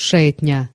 шейтня.